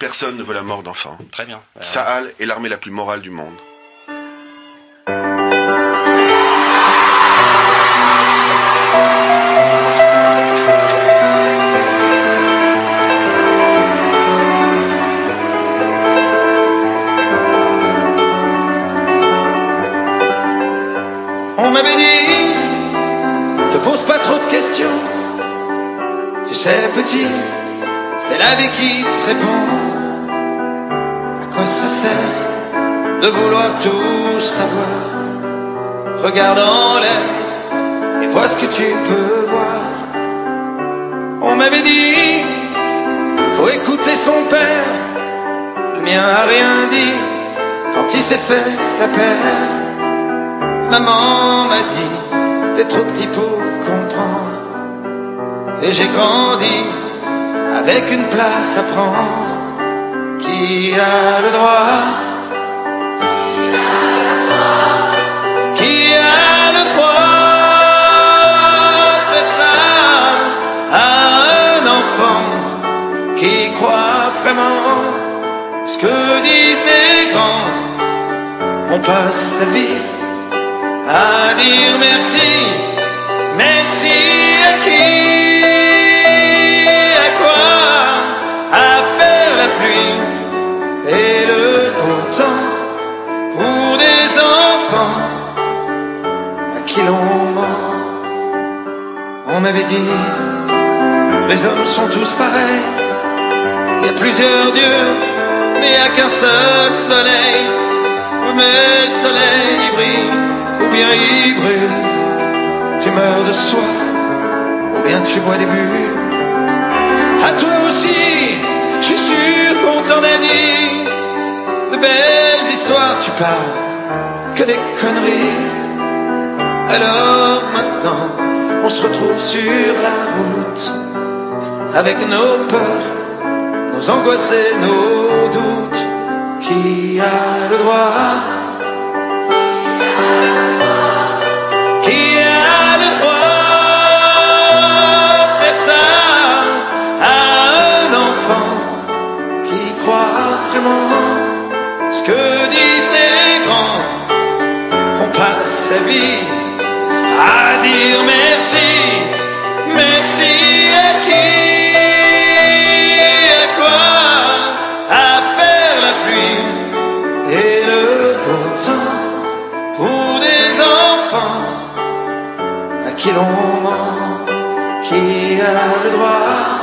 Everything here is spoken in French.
Personne ne veut la mort d'enfant. Très bien. Alors, Sahal est l'armée la plus morale du monde. On m'avait dit, te pose pas trop de questions. Tu sais, petit, c'est la vie qui te répond. Ça sert de vouloir tout savoir? Regarde en l'air et vois ce que tu peux voir. On m'avait dit, faut écouter son père. Le mien a rien dit quand il s'est fait la paire. Maman m'a dit, t'es trop petit pour comprendre. Et j'ai grandi avec une place à prendre. Qui a le droit? Qui a le droit de faire ça à un enfant qui croit vraiment ce que disent les grands? On passe sa vie à dire merci, merci à qui, des enfants à qui l'on ment. On m'avait dit, les hommes sont tous pareils, il y a plusieurs dieux, mais il n'y a qu'un seul soleil. Mais le soleil il brille, ou bien il brûle. Tu meurs de soif, ou bien tu bois des bulles. À toi aussi, je suis sûr qu'on t'en a dit. De belles histoires, tu parles que des conneries. Alors maintenant, on se retrouve sur la route avec nos peurs, nos angoisses et nos doutes. Qui a le droit? Qui a le droit ça à un qui croit vraiment ce que disent les grands. On passe sa vie à dire merci, merci à qui, à quoi, à faire la pluie et le beau temps pour des enfants à qui l'on ment, qui a le droit.